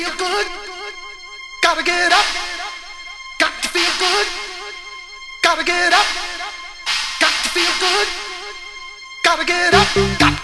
feel good. Gotta get up. Got to feel good. Gotta get up. Got to feel good. Gotta get up. Got